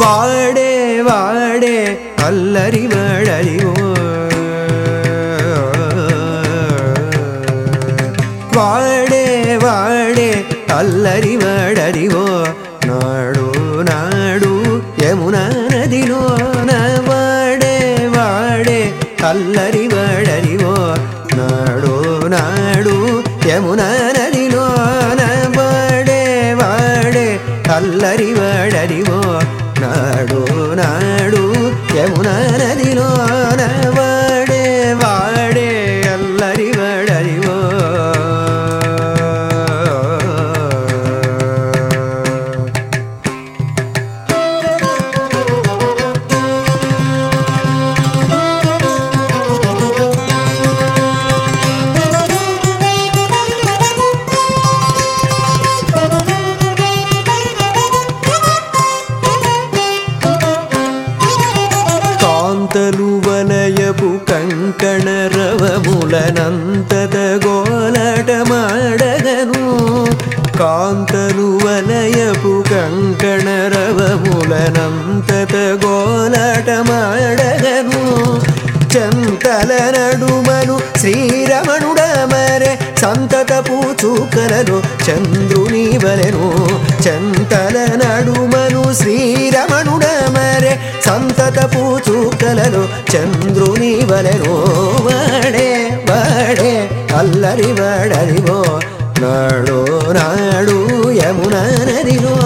வாடே வாடே அல்லறி மழறிவோ வாடே வாடே அல்லறி மழறிவோ நாடு நாடு யமுனா நதிலோ. வாடே வாடே அல்லறி மழறிவோ நாடு நாடு யமுனா நதிலோ. வாடே வாடே அல்லறிவ నాడు నాడు యమునా నదిలో ಕೂತಲು ವಲಯವು ಕಂಕಣರವ ಮುಲನಂತದ ಗೋಲಾಟ ಮಾಡಗನು ಕಾಂತಲು ವಲಯವು ಕಂಕಣರವ ಮುಲನಂತದ ಗೋಲಾಟ ಮಾಡಗನು చంతల నడుమను శ్రీరమణుడమరే సంతతపు చూకలలో చంద్రుని వలెను. చంతల నడుమను శ్రీరమణుడమరే సంతతపు చూకలలో చంద్రుని వలెను. వాడే వాడే అల్లరి వాడరివో. నాడు నాడు యమునా నదిలో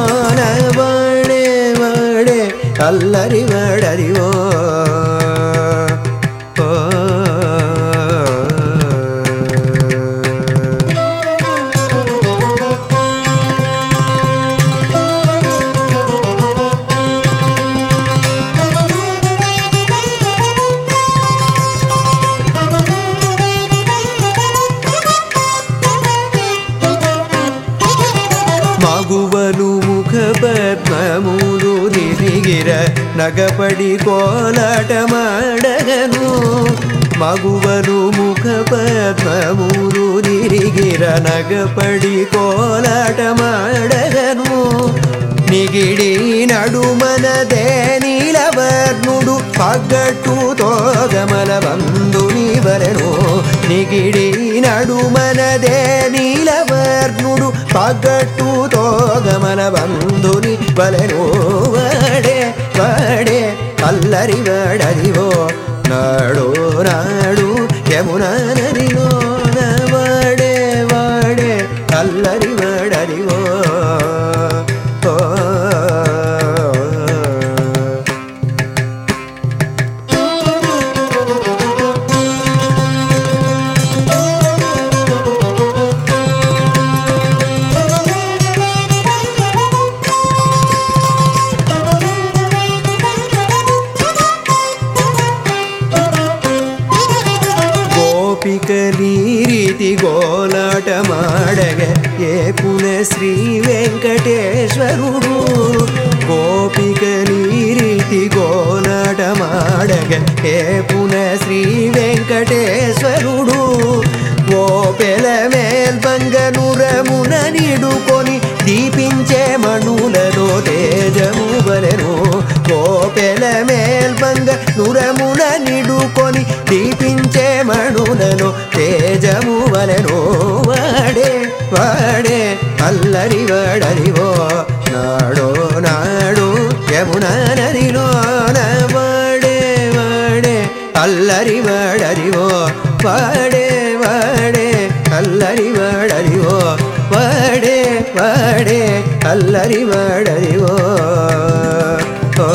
వాడే వాడే అల్లరి వాడరివో. ముఖ పద్మములు తిరిగిర నగపడి కోలాటమాడగను. మగువలు ముఖ పద్మములు తిరిగిర నగపడి కోలాటమాడగను. నిగిడి నడుమనదే నీలవర్ణుడు పగ్గట్టు తోగమల బంధుని వలెను. నిగిడి నడుమనదే కర్ణుడు పగ్గట్టు తోగమల బంధుని వలెను వాడే వాడే అల్లరి వాడదివో నాడు నాడు యమునా నదిలో ಗೋಪಿಕಲಿ ರೀತಿ ಗೋಲಾಟ ಮಾಡಗ ಏ ಪುನ ಶ್ರೀ ವೆಂಕಟೇಶ್ವರುಡು ಗೋಪಿಕಲಿ ರೀತಿ ಗೋಲಾಟ ಮಾಡಗ ಏ ಪುನ ಶ್ರೀ மலனோ வாடே வாடே அல்லறிவடறிவோ நாடோ நாடோ யமுனா நதிலோ வாடே வாடே அல்லறிவடறிவோ வாடே வாடே அல்லறிவடறிவோ வாடே வாடே அல்லறிவடறிவோ ஓ